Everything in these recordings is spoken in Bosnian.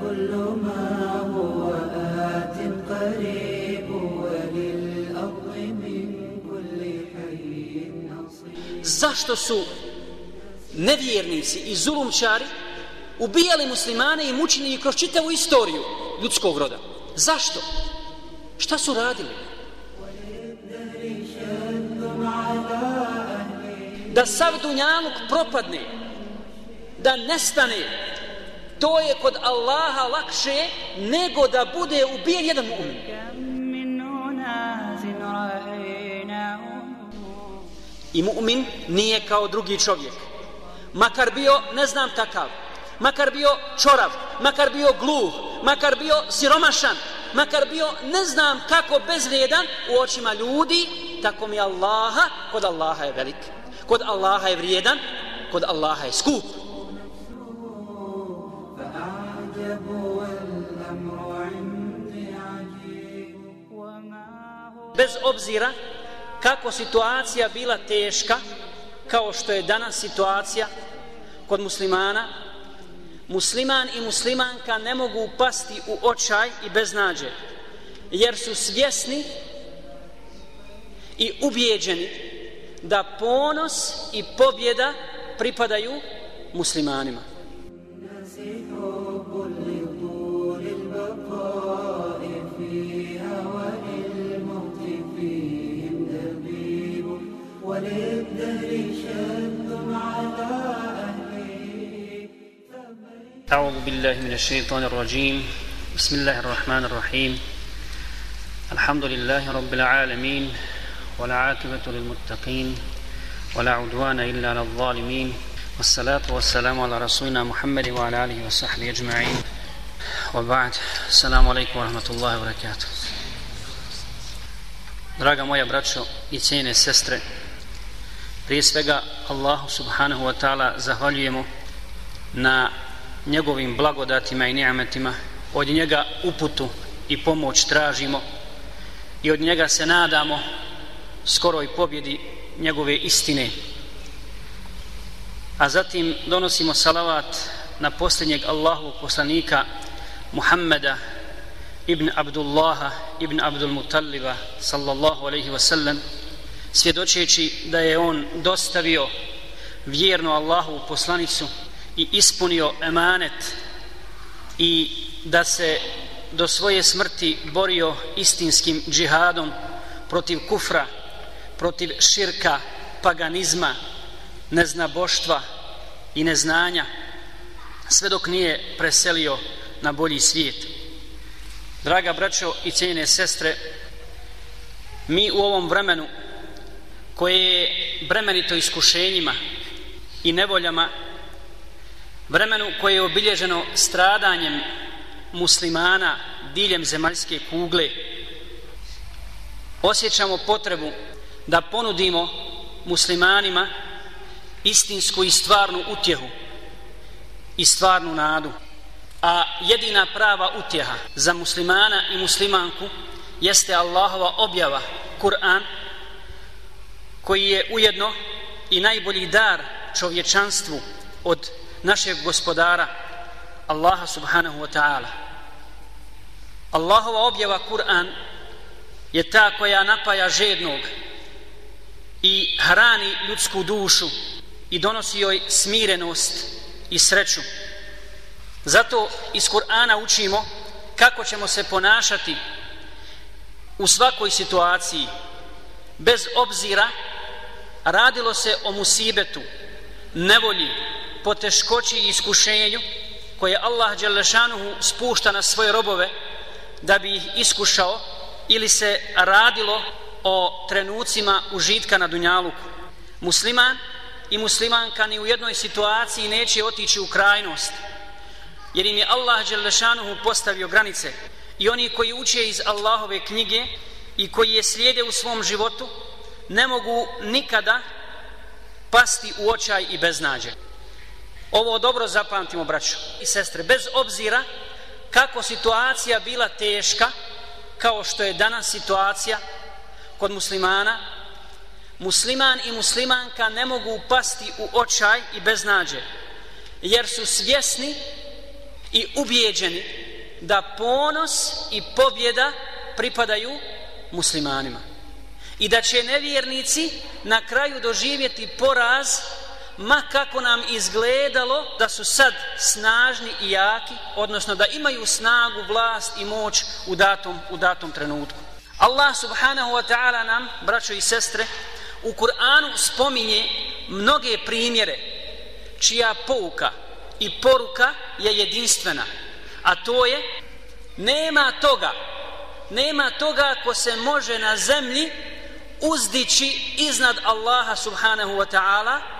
كل ما هو آت قريب وللأرض من كل حي نصيب Zašto su nevjernici i zulumčari ubijali muslimane i mučili ih kroz čitavu istoriju ljudskog roda? Zašto? Šta su radili? Da sav dunjaluk propadne, da nestane, to je kod Allaha lakše nego da bude ubijen jedan mu'min. I mu'min nije kao drugi čovjek. Makar bio ne znam takav, makar bio čorav, makar bio gluh, makar bio siromašan, makar bio ne znam kako bezvrijedan u očima ljudi, tako mi Allaha, kod Allaha je velik, kod Allaha je vrijedan, kod Allaha je skup. Bez obzira kako situacija bila teška, kao što je danas situacija kod muslimana, musliman i muslimanka ne mogu upasti u očaj i beznađe, jer su svjesni i ubijeđeni da ponos i pobjeda pripadaju muslimanima. أعوذ بالله من الشيطان الرجيم. بسم الله الرحمن الرحيم. الحمد لله رب العالمين والعاقبة للمتقين ولا عدوان إلا على الظالمين. والصلاة والسلام على رسولنا محمد وعلى آله وصحبه أجمعين. وبعد السلام عليكم ورحمة الله وبركاته. Draga moja braćo i cijene sestre, prije svega Allahu subhanahu wa ta'ala zahvaljujemo na njegovim blagodatima i nijametima, od njega uputu i pomoć tražimo i od njega se nadamo skoroj pobjedi njegove istine. A zatim donosimo salavat na posljednjeg Allahovog poslanika Muhammeda ibn Abdullaha ibn Abdul Mutalliba sallallahu alaihi wasallam svjedočeći da je on dostavio vjerno Allahovu poslanicu i ispunio emanet i da se do svoje smrti borio istinskim džihadom protiv kufra, protiv širka, paganizma, neznaboštva i neznanja, sve dok nije preselio na bolji svijet. Draga braćo i cijene sestre, mi u ovom vremenu koje je bremenito iskušenjima i nevoljama vremenu koje je obilježeno stradanjem muslimana diljem zemaljske kugle. Osjećamo potrebu da ponudimo muslimanima istinsku i stvarnu utjehu i stvarnu nadu. A jedina prava utjeha za muslimana i muslimanku jeste Allahova objava Kur'an koji je ujedno i najbolji dar čovječanstvu od našeg gospodara Allaha subhanahu wa ta'ala. Allahova objava Kur'an je ta koja napaja žednog i hrani ljudsku dušu i donosi joj smirenost i sreću. Zato iz Kur'ana učimo kako ćemo se ponašati u svakoj situaciji. Bez obzira radilo se o musibetu nevolji poteškoći i iskušenju koje Allah Đelešanuhu spušta na svoje robove da bi ih iskušao ili se radilo o trenucima užitka na Dunjaluku. Musliman i muslimanka ni u jednoj situaciji neće otići u krajnost. Jer im je Allah Đelešanuhu postavio granice. I oni koji uče iz Allahove knjige i koji je slijede u svom životu, ne mogu nikada pasti u očaj i beznađe. Ovo dobro zapamtimo, braćo i sestre, bez obzira kako situacija bila teška, kao što je danas situacija kod muslimana, musliman i muslimanka ne mogu pasti u očaj i beznađe, jer su svjesni i ubijeđeni da ponos i pobjeda pripadaju muslimanima i da će nevjernici na kraju doživjeti poraz ma kako nam izgledalo da su sad snažni i jaki, odnosno da imaju snagu, vlast i moć u datom, u datom trenutku. Allah subhanahu wa ta'ala nam, braćo i sestre, u Kur'anu spominje mnoge primjere čija pouka i poruka je jedinstvena, a to je nema toga, nema toga ko se može na zemlji uzdići iznad Allaha subhanahu wa ta'ala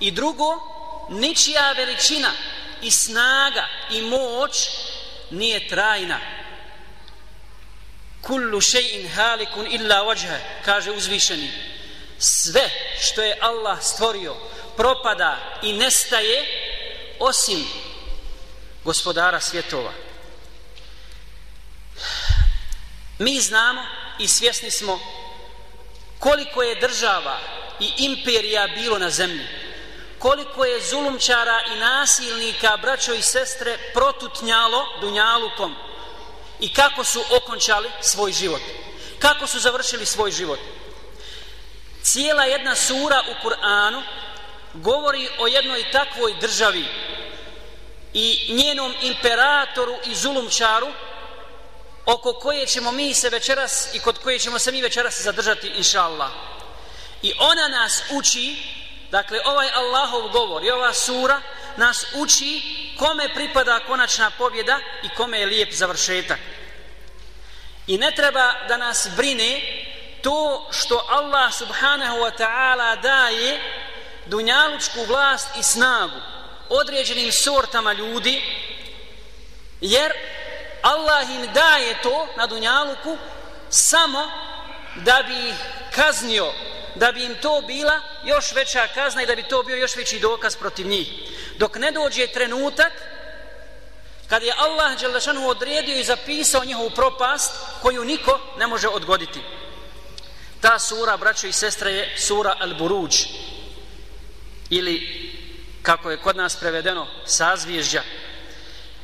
i drugo, ničija veličina i snaga i moć nije trajna. Kullu še'in halikun illa vajha, kaže uzvišeni. Sve što je Allah stvorio propada i nestaje osim gospodara svjetova. Mi znamo i svjesni smo koliko je država i imperija bilo na zemlji koliko je zulumčara i nasilnika braćo i sestre protutnjalo dunjalukom i kako su okončali svoj život kako su završili svoj život cijela jedna sura u Kur'anu govori o jednoj takvoj državi i njenom imperatoru i zulumčaru oko koje ćemo mi se večeras i kod koje ćemo se mi večeras zadržati inša Allah. I ona nas uči, dakle ovaj Allahov govor i ova sura nas uči kome pripada konačna pobjeda i kome je lijep završetak. I ne treba da nas brine to što Allah subhanahu wa ta'ala daje dunjalučku vlast i snagu određenim sortama ljudi jer Allah im daje to na dunjaluku samo da bi ih kaznio, da bi im to bila još veća kazna i da bi to bio još veći dokaz protiv njih. Dok ne dođe trenutak kad je Allah Đelešanu odredio i zapisao njihovu propast koju niko ne može odgoditi. Ta sura, braćo i sestre, je sura Al-Buruđ ili kako je kod nas prevedeno sazvježđa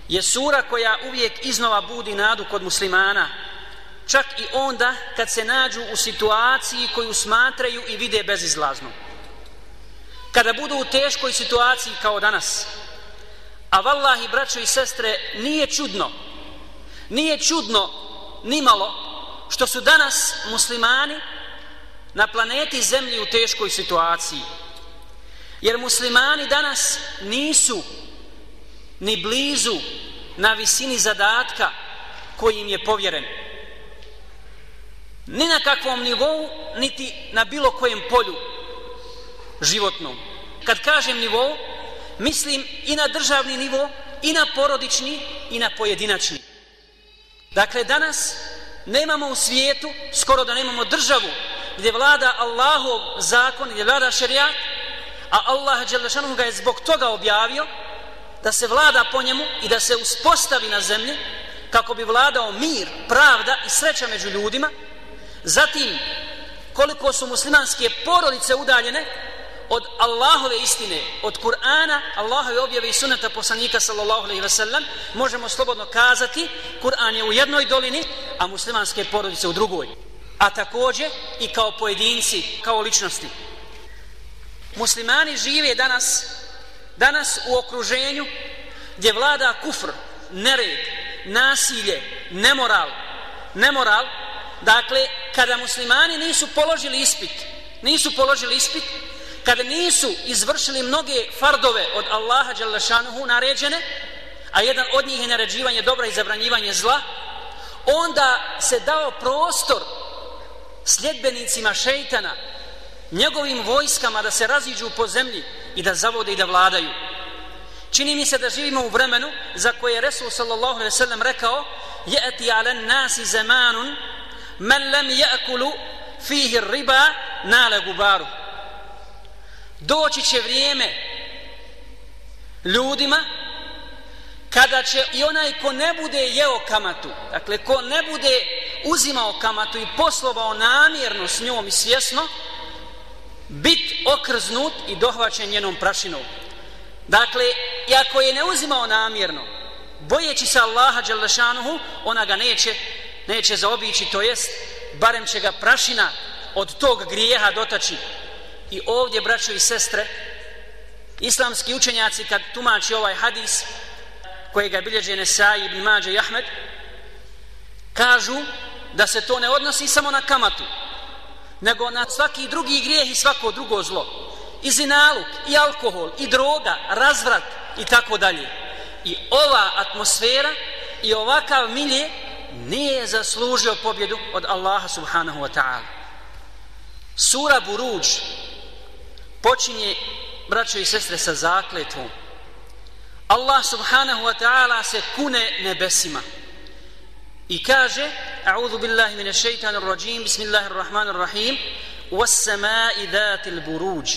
je sura koja uvijek iznova budi nadu kod muslimana, čak i onda kad se nađu u situaciji koju smatraju i vide bezizlazno. Kada budu u teškoj situaciji kao danas, a vallahi, braćo i sestre, nije čudno, nije čudno nimalo što su danas muslimani na planeti Zemlji u teškoj situaciji. Jer muslimani danas nisu ni blizu na visini zadatka koji im je povjeren. Ni na kakvom nivou, niti na bilo kojem polju životnom. Kad kažem nivou, mislim i na državni nivo, i na porodični, i na pojedinačni. Dakle, danas nemamo u svijetu, skoro da nemamo državu, gdje vlada Allahov zakon, gdje vlada šerijat, a Allah ga je zbog toga objavio, da se vlada po njemu i da se uspostavi na zemlji kako bi vladao mir, pravda i sreća među ljudima. Zatim, koliko su muslimanske porodice udaljene od Allahove istine, od Kur'ana, Allahove objave i sunata poslanika sallallahu alaihi wasallam, možemo slobodno kazati, Kur'an je u jednoj dolini, a muslimanske porodice u drugoj. A također i kao pojedinci, kao ličnosti. Muslimani žive danas danas u okruženju gdje vlada kufr, nered, nasilje, nemoral, nemoral, dakle, kada muslimani nisu položili ispit, nisu položili ispit, kada nisu izvršili mnoge fardove od Allaha Đalešanuhu naređene, a jedan od njih je naređivanje dobra i zabranjivanje zla, onda se dao prostor sljedbenicima šeitana njegovim vojskama da se raziđu po zemlji i da zavode i da vladaju. Čini mi se da živimo u vremenu za koje je Resul sallallahu alaihi sallam rekao Jeti alen nasi zamanun men lem je'kulu fihi riba nale gubaru. Doći će vrijeme ljudima kada će i onaj ko ne bude jeo kamatu, dakle ko ne bude uzimao kamatu i poslovao namjerno s njom i svjesno, bit okrznut i dohvaćen njenom prašinom. Dakle, i ako je ne uzimao namjerno, bojeći se Allaha Đalešanuhu, ona ga neće, neće zaobići, to jest, barem će ga prašina od tog grijeha dotaći. I ovdje, braćo i sestre, islamski učenjaci kad tumači ovaj hadis, kojega bilježe Nesai ibn Mađe i Ahmed, kažu da se to ne odnosi samo na kamatu, nego na svaki drugi grijeh i svako drugo zlo. I zinaluk, i alkohol, i droga, razvrat i tako dalje. I ova atmosfera i ovakav milje nije zaslužio pobjedu od Allaha subhanahu wa ta'ala. Sura Buruđ počinje, braćo i sestre, sa zakletvom. Allah subhanahu wa ta'ala se kune nebesima. I kaže, a'udhu billahi mine shaitanir rajim, bismillahirrahmanirrahim, rahmanir rahim, was-sama'i dhatil buruj,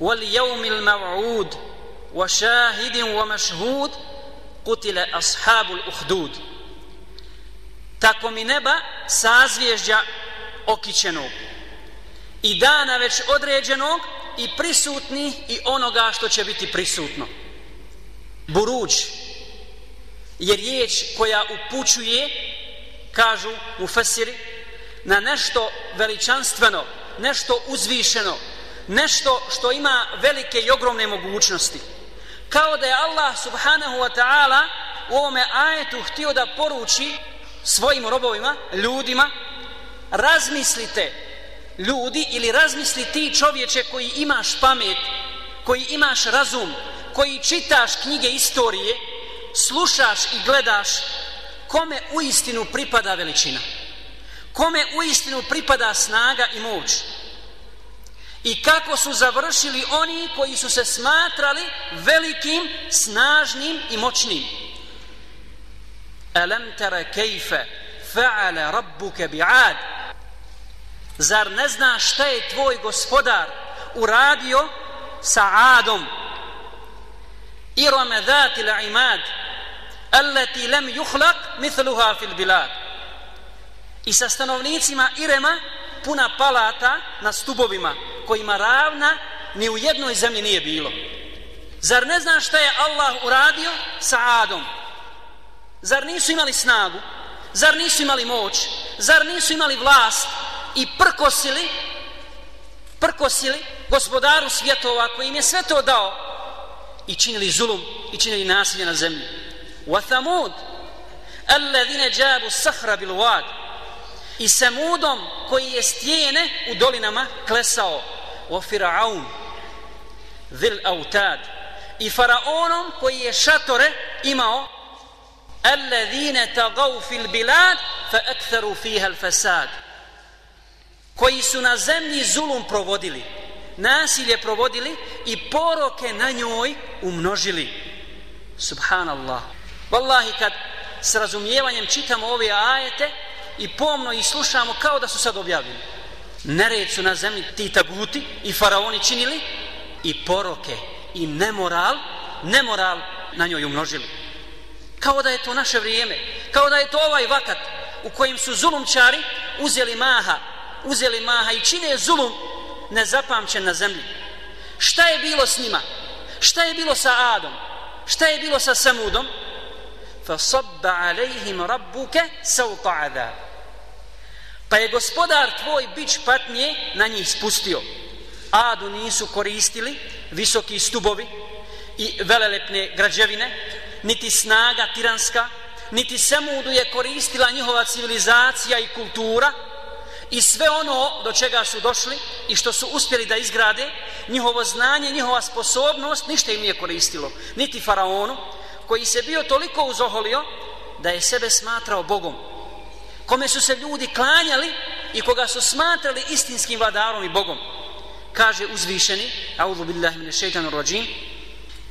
wal yawmil maw'ud, wa shahidin Tako mi neba sazvježđa okićenog i dana već određenog i prisutni i onoga što će biti prisutno. Buruđ je riječ koja upućuje, kažu u Fesiri, na nešto veličanstveno, nešto uzvišeno, nešto što ima velike i ogromne mogućnosti. Kao da je Allah subhanahu wa ta'ala u ovome ajetu htio da poruči svojim robovima, ljudima, razmislite ljudi ili razmisli ti čovječe koji imaš pamet, koji imaš razum, koji čitaš knjige istorije, slušaš i gledaš kome u istinu pripada veličina. Kome u istinu pripada snaga i moć. I kako su završili oni koji su se smatrali velikim, snažnim i moćnim. Alam tara kejfe fa'ala rabbuke bi'ad Zar ne zna šta je tvoj gospodar uradio sa Adom? I ramadati imad allati lam yukhlaq mithluha fil bilad. I sa stanovnicima Irema puna palata na stubovima kojima ravna ni u jednoj zemlji nije bilo. Zar ne zna šta je Allah uradio sa Adom? Zar nisu imali snagu? Zar nisu imali moć? Zar nisu imali vlast i prkosili prkosili gospodaru svjetova koji im je sve to dao i činili zulum i činili nasilje na zemlji. Wa thamud alladhina džabu sahra bil wad i samudom koji je stijene u dolinama klesao wa fir'aun dhil autad i faraonom koji je šatore imao الذين tagaw fil bilad fa aktharu fiha al fasad koji su na zemlji zulum provodili nasilje provodili i poroke na njoj umnožili. Subhanallah. Wallahi kad s razumijevanjem čitamo ove ajete i pomno ih slušamo kao da su sad objavljeni. Nered su na zemlji ti taguti i faraoni činili i poroke i nemoral, nemoral na njoj umnožili. Kao da je to naše vrijeme, kao da je to ovaj vakat u kojim su zulumčari uzeli maha, uzeli maha i čine zulum nezapamćen na zemlji. Šta je bilo s njima? Šta je bilo sa Adom? Šta je bilo sa Samudom? Fa sabba alejhim rabbuke sauta adab. Pa je gospodar tvoj bić patnje na njih spustio. Adu nisu koristili visoki stubovi i velelepne građevine, niti snaga tiranska, niti Semudu je koristila njihova civilizacija i kultura, i sve ono do čega su došli i što su uspjeli da izgrade, njihovo znanje, njihova sposobnost, ništa im nije koristilo. Niti faraonu, koji se bio toliko uzoholio da je sebe smatrao Bogom. Kome su se ljudi klanjali i koga su smatrali istinskim vladarom i Bogom. kaže uzvišeni, a'udhu billahi mine šeitanu rođim,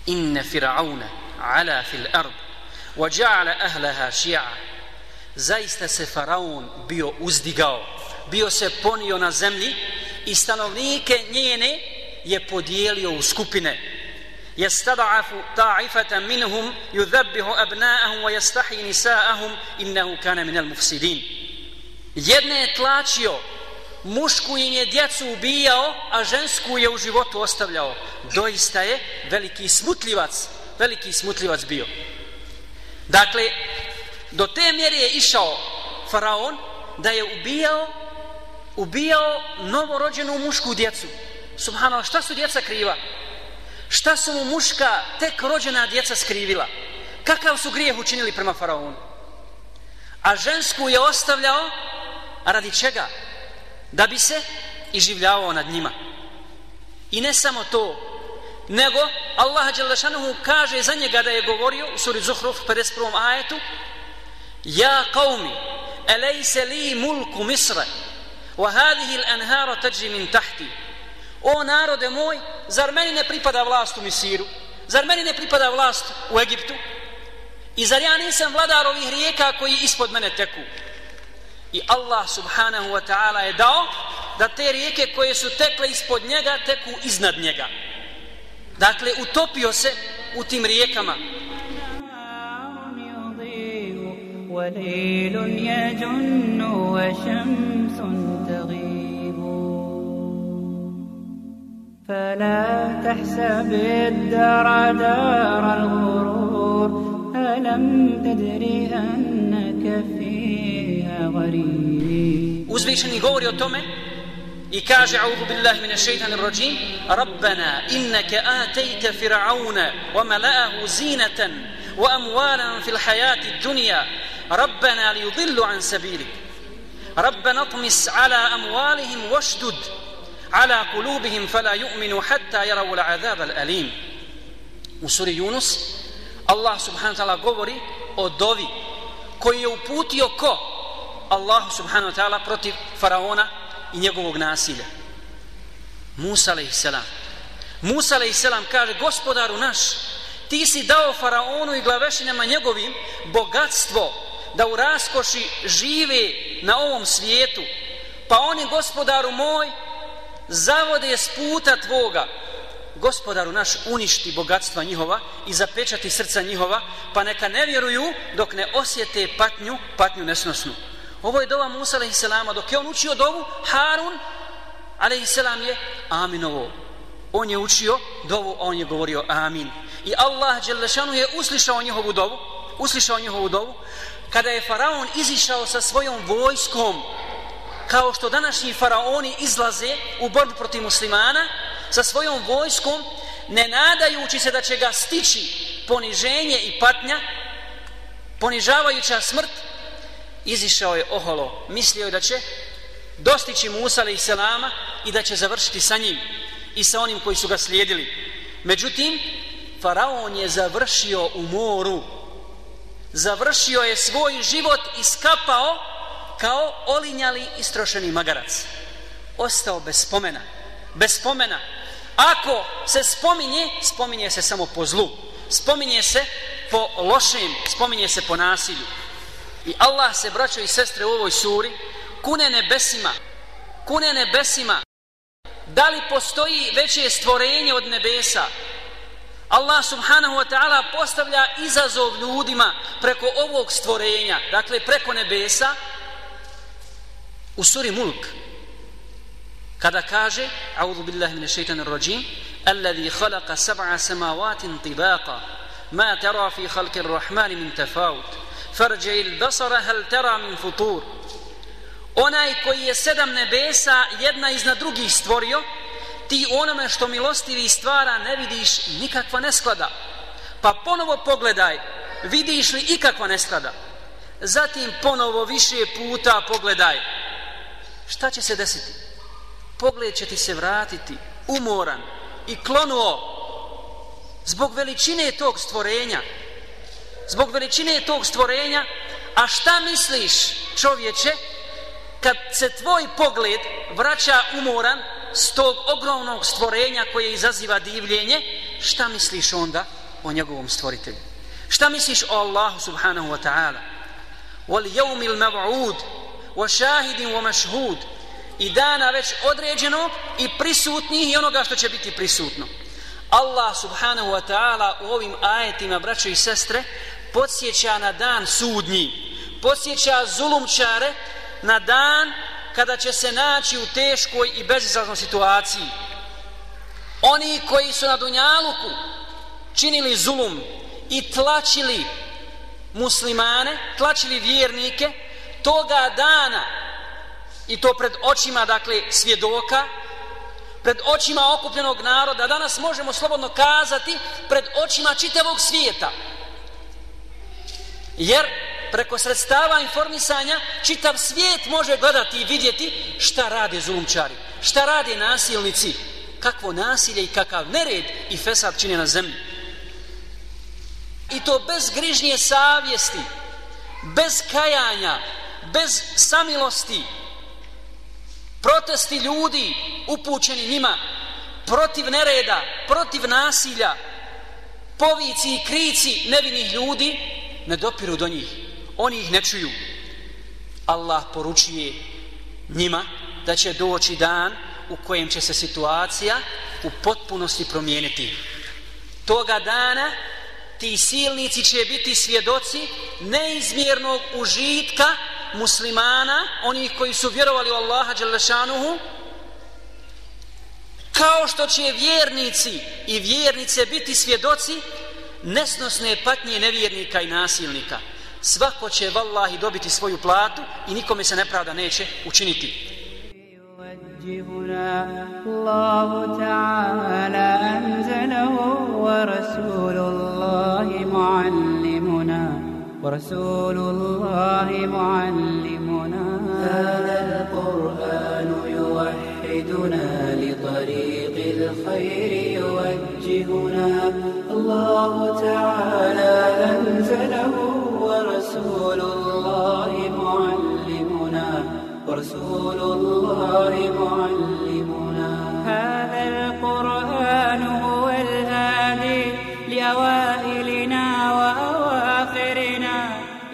inne fir'auna ala fil ard, wa ja'ala ahlaha ši'a. Zaista se faraon bio uzdigao, bio se ponio na zemlji i stanovnike njene je podijelio u skupine. Jestada'afu ta'ifatan minhum yudhabbihu abna'ahum wa yastahi nisa'ahum innahu kana minal mufsidin. Jedne je tlačio mušku im je djecu ubijao, a žensku je u životu ostavljao. Doista je veliki smutljivac, veliki smutljivac bio. Dakle, do te mjere je išao faraon da je ubijao ubijao novorođenu mušku djecu. Subhanallah, šta su djeca kriva? Šta su mu muška tek rođena djeca skrivila? Kakav su grijeh učinili prema faraonu? A žensku je ostavljao, radi čega? da bi se iživljavao nad njima. I ne samo to, nego Allah Đelešanuhu kaže za njega da je govorio u suri Zuhruf 51. ajetu Ja qavmi, elejse li mulku misre, wa hadihi l'anhara teđi min tahti. O narode moj, zar meni ne pripada vlast u Misiru? Zar meni ne pripada vlast u Egiptu? I zar ja nisam vladar ovih rijeka koji ispod mene teku? I Allah subhanahu wa ta'ala je dao da te rijeke koje su tekle ispod njega teku iznad njega. Dakle, utopio se u tim rijekama. وليل يجن وشمس تغيب فلا تحسب الدار دار الغرور ألم تدري أنك فيها غريب Uzvišeni govori o tome i kaže A'udhu billahi mine šeitanir rajim Rabbana innaka atejte fir'auna wa mala'ahu zinatan wa amwalan fil hayati dunya Rabbana li yudillu an sabilik Rabbana tmis ala amwalihim washdud ala kulubihim fala yu'minu hatta yarawu l'azab al-alim U suri Yunus Allah subhanahu wa ta'ala govori o dovi koji je uputio ko? Allah subhanahu wa ta'ala protiv faraona i njegovog nasilja. Musa a.s. Musa a.s. kaže, gospodaru naš, ti si dao faraonu i glavešinama njegovim bogatstvo da u raskoši žive na ovom svijetu, pa oni, gospodaru moj, zavode s puta tvoga, gospodaru naš uništi bogatstva njihova i zapečati srca njihova, pa neka ne vjeruju dok ne osjete patnju, patnju nesnosnu. Ovo je dova Musa a.s. Dok je on učio dovu, Harun a.s. je aminovo. On je učio dovu, on je govorio amin. I Allah Đelešanu je uslišao njihovu dovu, uslišao njihovu dovu, kada je faraon izišao sa svojom vojskom, kao što današnji faraoni izlaze u borbu protiv muslimana, sa svojom vojskom, ne nadajući se da će ga stići poniženje i patnja, ponižavajuća smrt, izišao je oholo, mislio je da će dostići Musa i Selama i da će završiti sa njim i sa onim koji su ga slijedili. Međutim, Faraon je završio u moru, završio je svoj život i skapao kao olinjali istrošeni magarac. Ostao bez spomena. Bez spomena. Ako se spominje, spominje se samo po zlu. Spominje se po lošem, spominje se po nasilju. I Allah se, braćo i sestre, u ovoj suri kune nebesima, kune nebesima, da li postoji veće stvorenje od nebesa? Allah subhanahu wa ta'ala postavlja izazov ljudima preko ovog stvorenja, dakle preko nebesa, u suri Mulk, kada kaže, a'udhu billahi min shaitanir rajim, alladhi khalaqa sab'a samavatin tibaqa, ma tara fi khalqir rahmani min tafawut, farđe il basara hal tera min futur. Onaj koji je sedam nebesa jedna iznad drugih stvorio ti onome što milostivi stvara ne vidiš nikakva nesklada. Pa ponovo pogledaj vidiš li ikakva nesklada? Zatim ponovo više puta pogledaj. Šta će se desiti? Pogled će ti se vratiti umoran i klonuo zbog veličine tog stvorenja zbog veličine tog stvorenja, a šta misliš čovječe kad se tvoj pogled vraća umoran s tog ogromnog stvorenja koje izaziva divljenje, šta misliš onda o njegovom stvoritelju? Šta misliš o Allahu subhanahu wa ta'ala? Wal yawmil mav'ud, wa shahidin wa mashhud, i dana već određenog i prisutnih i onoga što će biti prisutno. Allah subhanahu wa ta'ala u ovim ajetima, braćo i sestre, podsjeća na dan sudnji, podsjeća zulumčare na dan kada će se naći u teškoj i bezizlaznoj situaciji. Oni koji su na Dunjaluku činili zulum i tlačili muslimane, tlačili vjernike, toga dana i to pred očima, dakle, svjedoka, pred očima okupljenog naroda, danas možemo slobodno kazati pred očima čitavog svijeta. Jer preko sredstava informisanja čitav svijet može gledati i vidjeti šta rade zulumčari, šta rade nasilnici, kakvo nasilje i kakav nered i fesad čine na zemlji. I to bez grižnje savjesti, bez kajanja, bez samilosti, protesti ljudi upućeni njima protiv nereda, protiv nasilja, povici i krici nevinih ljudi ne dopiru do njih. Oni ih ne čuju. Allah poručuje njima da će doći dan u kojem će se situacija u potpunosti promijeniti. Toga dana ti silnici će biti svjedoci neizmjernog užitka muslimana, onih koji su vjerovali u Allaha Đelešanuhu, kao što će vjernici i vjernice biti svjedoci nesnosne patnje nevjernika i nasilnika. Svako će vallahi dobiti svoju platu i nikome se nepravda neće učiniti. الله تعالى أنزله ورسول الله معلمنا ورسول الله معلمنا هذا القرآن يوحدنا لطريق الخير يوجهنا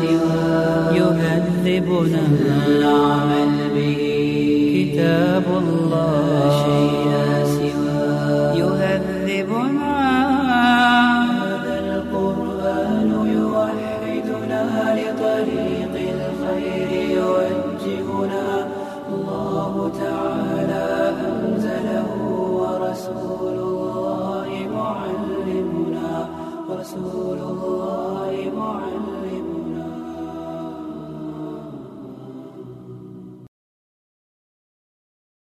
سواه يهذبنا العمل به كتاب الله. لا شيء سواه يهذبنا هذا القرآن يوحدنا لطريق الخير يوجهنا. الله تعالى أنزله ورسول الله معلمنا. ورسول الله